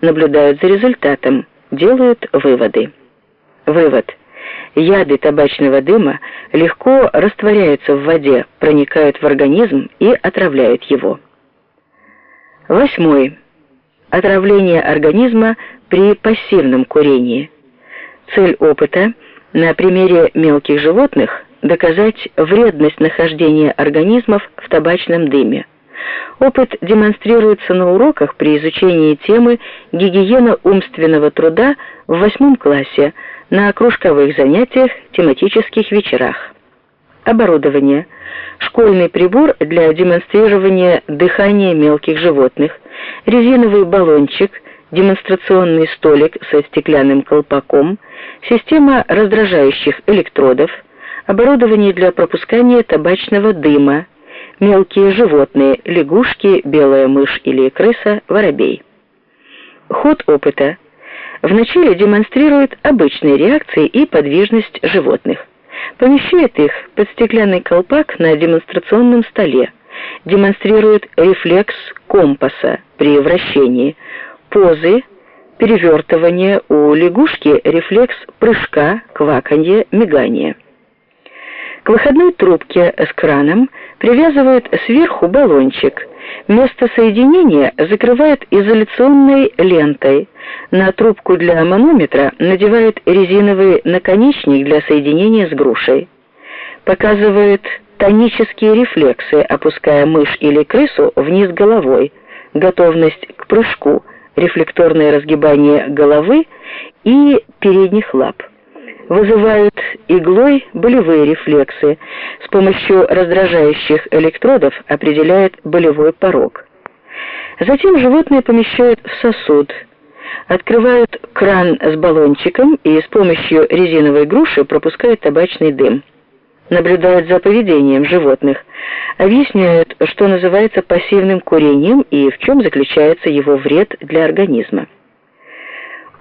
наблюдают за результатом, делают выводы. Вывод. Яды табачного дыма легко растворяются в воде, проникают в организм и отравляют его. Восьмой. Отравление организма при пассивном курении. Цель опыта на примере мелких животных доказать вредность нахождения организмов в табачном дыме. Опыт демонстрируется на уроках при изучении темы гигиена умственного труда в восьмом классе на кружковых занятиях, тематических вечерах. Оборудование. Школьный прибор для демонстрирования дыхания мелких животных, резиновый баллончик, демонстрационный столик со стеклянным колпаком, система раздражающих электродов, оборудование для пропускания табачного дыма, мелкие животные, лягушки, белая мышь или крыса, воробей. Ход опыта. Вначале демонстрирует обычные реакции и подвижность животных. Помещает их под стеклянный колпак на демонстрационном столе. Демонстрирует рефлекс компаса при вращении, позы, перевертывание у лягушки, рефлекс прыжка, кваканье, мигание. К выходной трубке с краном привязывают сверху баллончик. Место соединения закрывают изоляционной лентой. На трубку для манометра надевают резиновый наконечник для соединения с грушей. Показывают тонические рефлексы, опуская мышь или крысу вниз головой, готовность к прыжку, рефлекторное разгибание головы и передних лап вызывают иглой болевые рефлексы. С помощью раздражающих электродов определяют болевой порог. Затем животное помещают в сосуд, открывают кран с баллончиком и с помощью резиновой груши пропускают табачный дым. Наблюдают за поведением животных, объясняют, что называется пассивным курением и в чем заключается его вред для организма.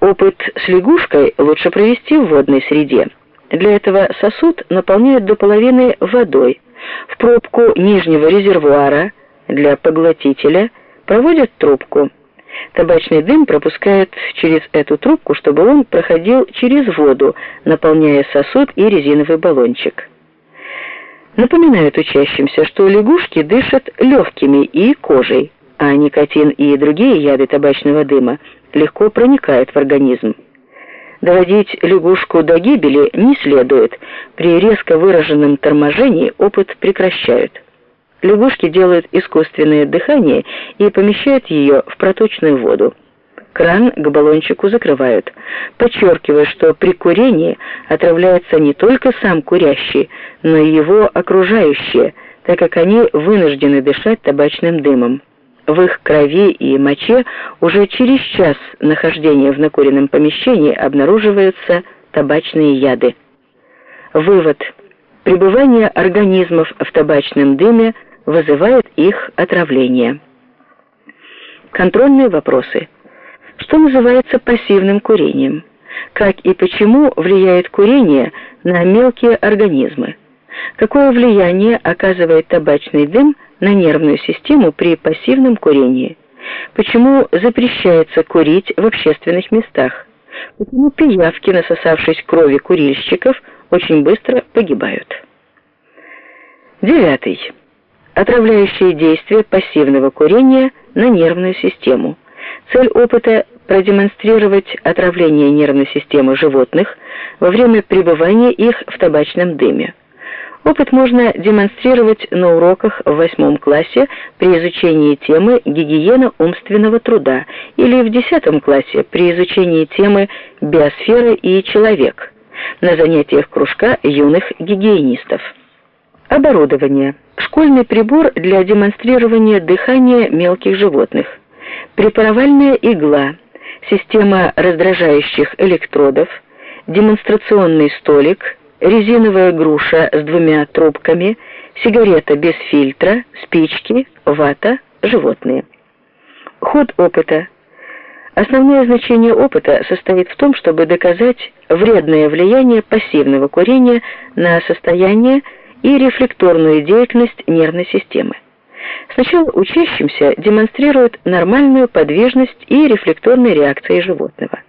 Опыт с лягушкой лучше провести в водной среде. Для этого сосуд наполняют до половины водой. В пробку нижнего резервуара для поглотителя проводят трубку. Табачный дым пропускают через эту трубку, чтобы он проходил через воду, наполняя сосуд и резиновый баллончик. Напоминают учащимся, что лягушки дышат легкими и кожей, а никотин и другие яды табачного дыма – легко проникает в организм. Доводить лягушку до гибели не следует. При резко выраженном торможении опыт прекращают. Лягушки делают искусственное дыхание и помещают ее в проточную воду. Кран к баллончику закрывают, подчеркивая, что при курении отравляется не только сам курящий, но и его окружающие, так как они вынуждены дышать табачным дымом. В их крови и моче уже через час нахождения в накуренном помещении обнаруживаются табачные яды. Вывод. Пребывание организмов в табачном дыме вызывает их отравление. Контрольные вопросы. Что называется пассивным курением? Как и почему влияет курение на мелкие организмы? Какое влияние оказывает табачный дым на нервную систему при пассивном курении? Почему запрещается курить в общественных местах? Почему пиявки, насосавшись крови курильщиков, очень быстро погибают? Девятый. Отравляющие действия пассивного курения на нервную систему. Цель опыта продемонстрировать отравление нервной системы животных во время пребывания их в табачном дыме. Опыт можно демонстрировать на уроках в восьмом классе при изучении темы гигиена умственного труда или в десятом классе при изучении темы биосфера и человек на занятиях кружка юных гигиенистов. Оборудование. Школьный прибор для демонстрирования дыхания мелких животных. Препаровальная игла. Система раздражающих электродов. Демонстрационный столик резиновая груша с двумя трубками, сигарета без фильтра, спички, вата, животные. Ход опыта. Основное значение опыта состоит в том, чтобы доказать вредное влияние пассивного курения на состояние и рефлекторную деятельность нервной системы. Сначала учащимся демонстрируют нормальную подвижность и рефлекторные реакции животного.